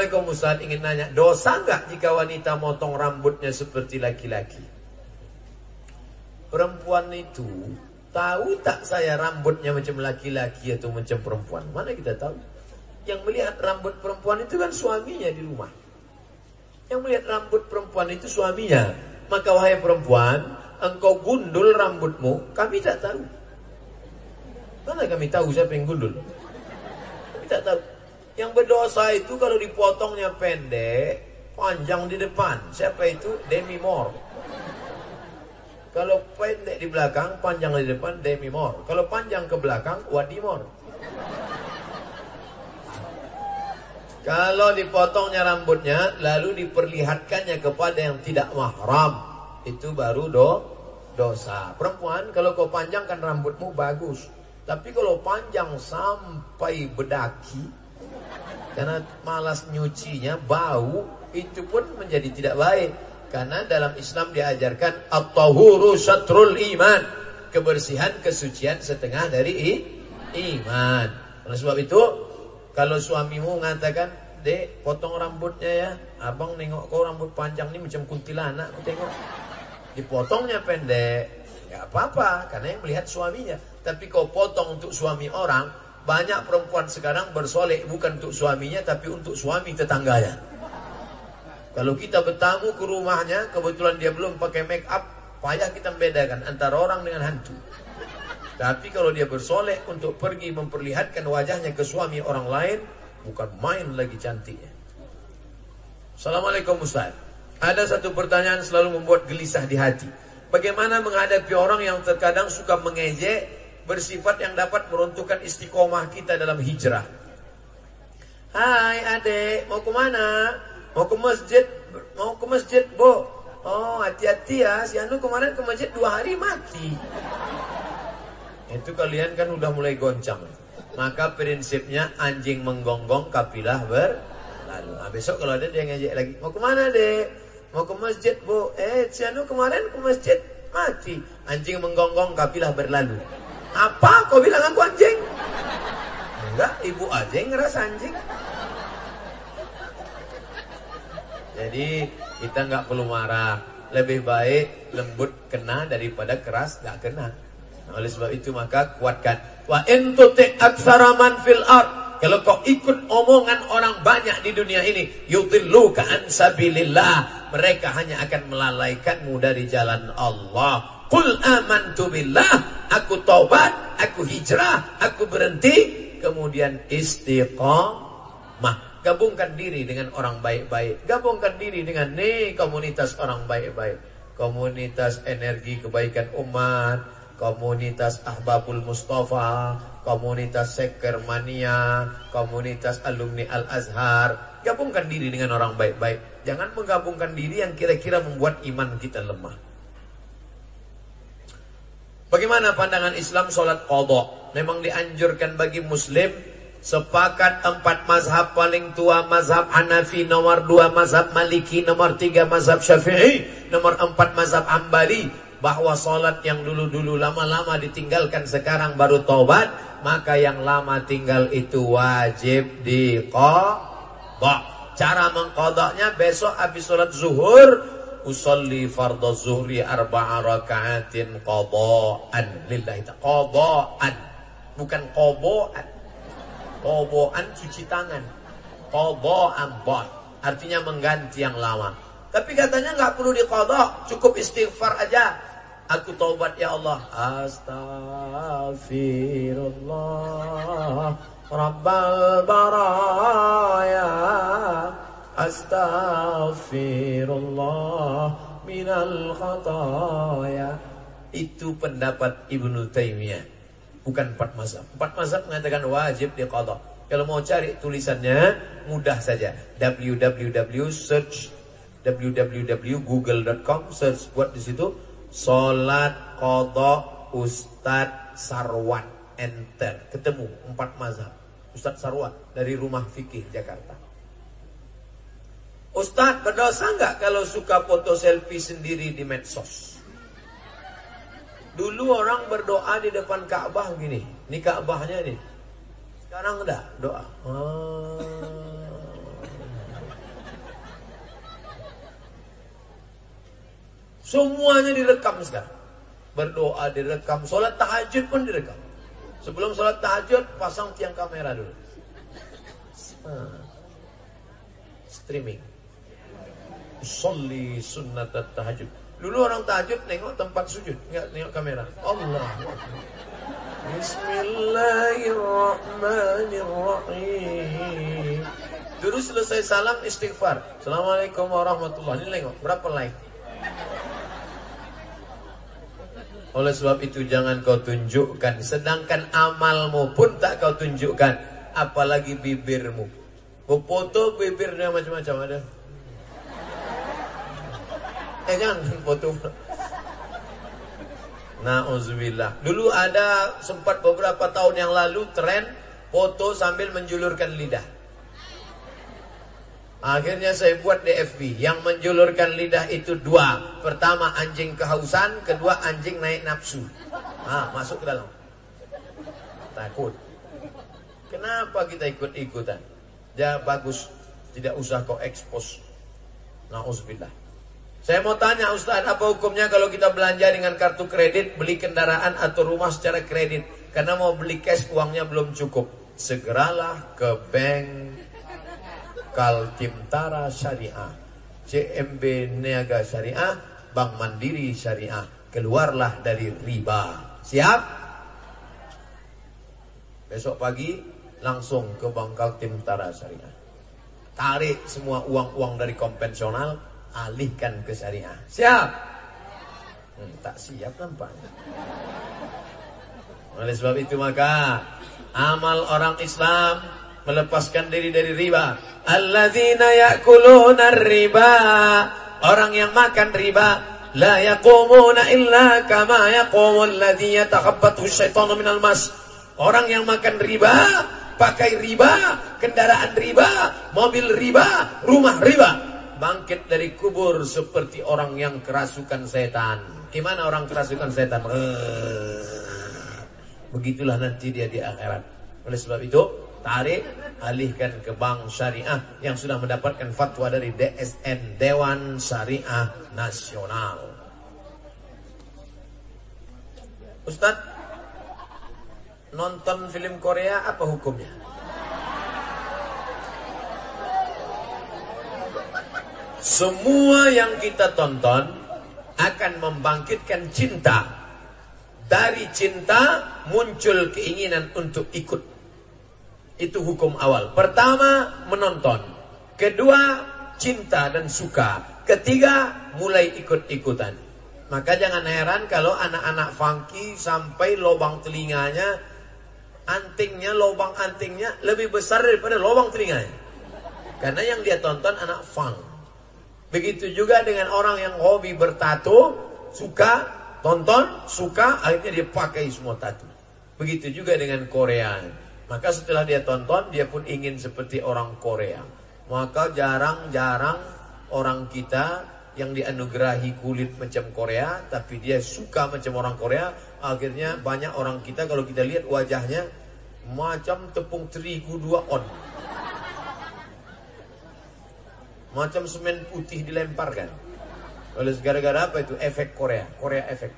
Assalamualaikum Ustaz ingin nanya, dosa nggak jika wanita motong rambutnya seperti laki-laki? Perempuan itu tahu tak saya rambutnya macam laki-laki atau macam perempuan? Mana kita tahu? Yang melihat rambut perempuan itu kan suaminya di rumah. Yang melihat rambut perempuan itu suaminya. Maka wahai perempuan, engkau gundul rambutmu, kami tak tahu. Mana kami tahu siapa yang gundul? Kami tak tahu. Yang berdosa itu kalau dipotongnya pendek, panjang di depan. Siapa itu? Demi Moore. Kalau pendek di belakang, panjang di depan, Demi Moore. Kalau panjang ke belakang, Wadi Moore. Kalau dipotongnya rambutnya, lalu diperlihatkannya kepada yang tidak mahram, itu baru do, dosa. Perempuan, kalau kau panjangkan rambutmu bagus. Tapi kalau panjang sampai bedaki, karena malas nyucinya, bau, itu pun menjadi tidak baik. Karena dalam Islam diajarkan at-tahuru syatrul iman. Kebersihan, kesucian setengah dari iman. Oleh sebab itu, kalau suamimu mengatakan, Dek, potong rambutnya ya. Abang nengok kau rambut panjang ini macam kuntilanak, aku tengok. Dipotongnya pendek, ya apa-apa, karena yang melihat suaminya. Tapi kau potong untuk suami orang, banyak perempuan sekarang bersolek bukan untuk suaminya tapi untuk suami tetangganya. Kalau kita bertamu ke rumahnya, kebetulan dia belum pakai make up, payah kita membedakan antara orang dengan hantu. Tapi kalau dia bersolek untuk pergi memperlihatkan wajahnya ke suami orang lain, bukan main lagi cantiknya. Assalamualaikum Ustaz. Ada satu pertanyaan selalu membuat gelisah di hati. Bagaimana menghadapi orang yang terkadang suka mengejek bersifat yang dapat meruntuhkan istiqomah kita dalam hijrah. Hai adik, mau ke mana? Mau ke masjid? Mau ke masjid, Bu? Oh, hati-hati ya. Si Anu kemarin ke masjid dua hari mati. Itu kalian kan udah mulai goncang. Maka prinsipnya anjing menggonggong kapilah berlalu. Nah, besok kalau ada dia ngejek lagi. Mau ke mana, Dek? Mau ke masjid, Bu. Eh, si Anu kemarin ke masjid mati. Anjing menggonggong kapilah berlalu. Apa kau bilang aku anjing? Enggak, ibu aja yang ngerasa anjing. Jadi kita nggak perlu marah. Lebih baik lembut kena daripada keras nggak kena. Nah, oleh sebab itu maka kuatkan. Wa entuti aksaraman fil ard. Kalau kau ikut omongan orang banyak di dunia ini, yudilluka an sabilillah. Mereka hanya akan melalaikanmu dari jalan Allah. Qul amantu billah, aku taubat, aku hijrah, aku berhenti, kemudian istiqamah. Gabungkan diri dengan orang baik-baik. Gabungkan diri dengan nih komunitas orang baik-baik. Komunitas energi kebaikan umat, komunitas Ahbabul Mustafa, komunitas Seker Mania, komunitas alumni Al-Azhar. Gabungkan diri dengan orang baik-baik. Jangan menggabungkan diri yang kira-kira membuat iman kita lemah. Bagaimana pandangan Islam solat qadha? Memang dianjurkan bagi muslim sepakat empat mazhab paling tua mazhab Hanafi nomor dua mazhab Maliki nomor tiga mazhab Syafi'i nomor empat mazhab Ambali bahwa solat yang dulu-dulu lama-lama ditinggalkan sekarang baru tobat maka yang lama tinggal itu wajib diqadha. Cara mengqadanya besok habis solat zuhur usolli fardhu zuhri arba'a raka'atin qada'an lillahi qada'an bukan qada'an qada'an cuci tangan. Qada'an bah artinya mengganti yang lama. Tapi katanya nggak perlu diqadha cukup istighfar aja. Aku taubat ya Allah. Astaghfirullah. Rabbal baraya Astaghfirullah minal khataya. Itu pendapat Ibnu Taimiyah. Bukan empat mazhab. Empat mazhab mengatakan wajib diqadha. Kalau mau cari tulisannya mudah saja. www search www.google.com search buat di situ salat qadha Ustad Sarwan enter ketemu empat mazhab Ustad Sarwan dari Rumah Fikih Jakarta Ustaz berdosa nggak kalau suka foto selfie sendiri di medsos? Dulu orang berdoa di depan Ka'bah gini. Ini Ka'bahnya nih. Sekarang enggak doa. Oh. Semuanya direkam sekarang. Berdoa direkam. Sholat tahajud pun direkam. Sebelum sholat tahajud, pasang tiang kamera dulu. Ah. Streaming. Sholli sunnat tahajud. Dulu orang tahajud nengok tempat sujud, enggak nengok kamera. Allah. Bismillahirrahmanirrahim. Dulu selesai salam istighfar. Assalamualaikum warahmatullahi. Ini nengok berapa like? Oleh sebab itu jangan kau tunjukkan Sedangkan amalmu pun tak kau tunjukkan Apalagi bibirmu Kau foto bibirnya macam-macam ada jangan foto. Na'udzubillah. Dulu ada sempat beberapa tahun yang lalu Tren foto sambil menjulurkan lidah. Akhirnya saya buat DFB Yang menjulurkan lidah itu dua. Pertama anjing kehausan Kedua anjing naik nafsu. Ah, Masuk ke dalam. Takut. Kenapa kita ikut-ikutan? Ya bagus. Tidak usah kau ekspos Na'udzubillah Saya mau tanya Ustaz Apa hukumnya kalau kita belanja dengan kartu kredit Beli kendaraan atau rumah secara kredit Karena mau beli cash uangnya belum cukup Segeralah ke bank Kaltimtara Syariah, CMB Niaga Syariah, Bank Mandiri Syariah. Keluarlah dari riba. Siap? Besok pagi langsung ke Bank Kaltimtara Syariah. Tarik semua uang-uang dari konvensional, alihkan ke syariah. Siap? Hmm, tak siap nampaknya. Oleh sebab itu maka amal orang Islam melepaskan diri dari riba. Alladzina ya'kuluna riba. Orang yang makan riba la yaqumuna illa kama yaqumu alladhi yatakhabbathu syaitanu minal mas. Orang yang makan riba, pakai riba, kendaraan riba, mobil riba, rumah riba, bangkit dari kubur seperti orang yang kerasukan setan. Gimana orang kerasukan setan? Begitulah nanti dia di akhirat. Oleh sebab itu, tarik alihkan ke bank syariah yang sudah mendapatkan fatwa dari DSN Dewan Syariah Nasional. Ustadz, nonton film Korea apa hukumnya? Semua yang kita tonton akan membangkitkan cinta. Dari cinta muncul keinginan untuk ikut itu hukum awal. Pertama, menonton. Kedua, cinta dan suka. Ketiga, mulai ikut-ikutan. Maka jangan heran kalau anak-anak funky sampai lubang telinganya, antingnya, lubang antingnya lebih besar daripada lubang telinganya. Karena yang dia tonton anak funk. Begitu juga dengan orang yang hobi bertato, suka, tonton, suka, akhirnya dia pakai semua tato. Begitu juga dengan Korea. Maka setelah dia tonton, dia pun ingin seperti orang Korea. Maka jarang-jarang orang kita yang dianugerahi kulit macam Korea, tapi dia suka macam orang Korea. Akhirnya banyak orang kita kalau kita lihat wajahnya macam tepung terigu dua on. Macam semen putih dilemparkan. Oleh gara-gara apa itu? Efek Korea. Korea efek.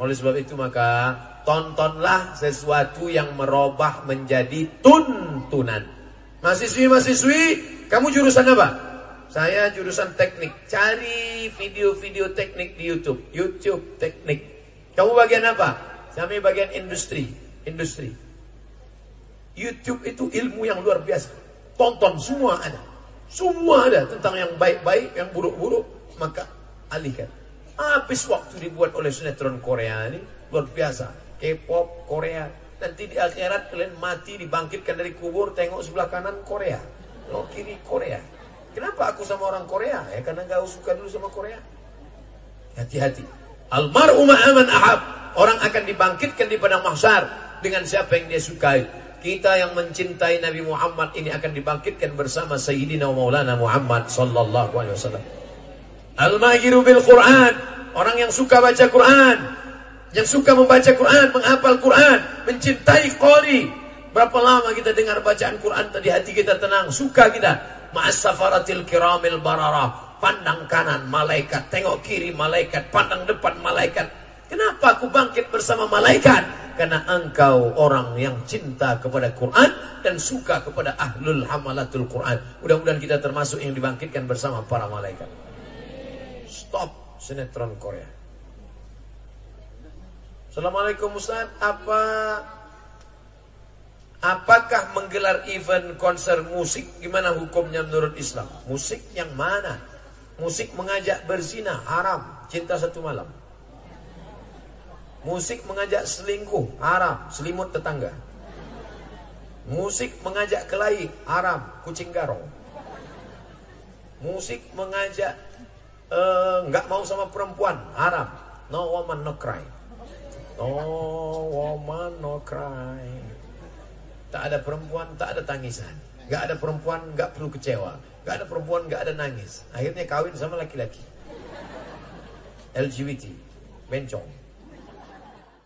Oleh sebab itu maka tontonlah sesuatu yang merubah menjadi tuntunan. Mahasiswi-mahasiswi, kamu jurusan apa? Saya jurusan teknik. Cari video-video teknik di YouTube. YouTube teknik. Kamu bagian apa? Kami bagian industri. Industri. YouTube itu ilmu yang luar biasa. Tonton semua ada. Semua ada tentang yang baik-baik, yang buruk-buruk. Maka alihkan. Habis waktu dibuat oleh sinetron Korea ini. Luar biasa. K-pop Korea. Nanti di akhirat kalian mati dibangkitkan dari kubur tengok sebelah kanan Korea. Lo kiri Korea. Kenapa aku sama orang Korea? Ya karena gak suka dulu sama Korea. Hati-hati. Almarhum aman ahab. Orang akan dibangkitkan di padang mahsyar dengan siapa yang dia sukai. Kita yang mencintai Nabi Muhammad ini akan dibangkitkan bersama Sayyidina Maulana Muhammad sallallahu alaihi wasallam. Al-mahiru bil Quran, orang yang suka baca Quran, yang suka membaca Quran, menghafal Quran, mencintai qari. Berapa lama kita dengar bacaan Quran tadi hati kita tenang, suka kita. Ma'as safaratil kiramil bararah. Pandang kanan malaikat, tengok kiri malaikat, pandang depan malaikat. Kenapa aku bangkit bersama malaikat? Karena engkau orang yang cinta kepada Quran dan suka kepada ahlul hamalatul Quran. Mudah-mudahan kita termasuk yang dibangkitkan bersama para malaikat. Stop sinetron Korea. Assalamualaikum Ustaz, apa Apakah menggelar event konser musik gimana hukumnya menurut Islam? Musik yang mana? Musik mengajak berzina haram, cinta satu malam. Musik mengajak selingkuh haram, selimut tetangga. Musik mengajak kelahi haram, kucing garong. Musik mengajak uh, nggak mau sama perempuan haram, no woman no cry. No woman no cry. Tak ada perempuan, tak ada tangisan. Gak ada perempuan, gak perlu kecewa. Gak ada perempuan, gak ada nangis. Akhirnya kawin sama laki-laki. LGBT, bencong.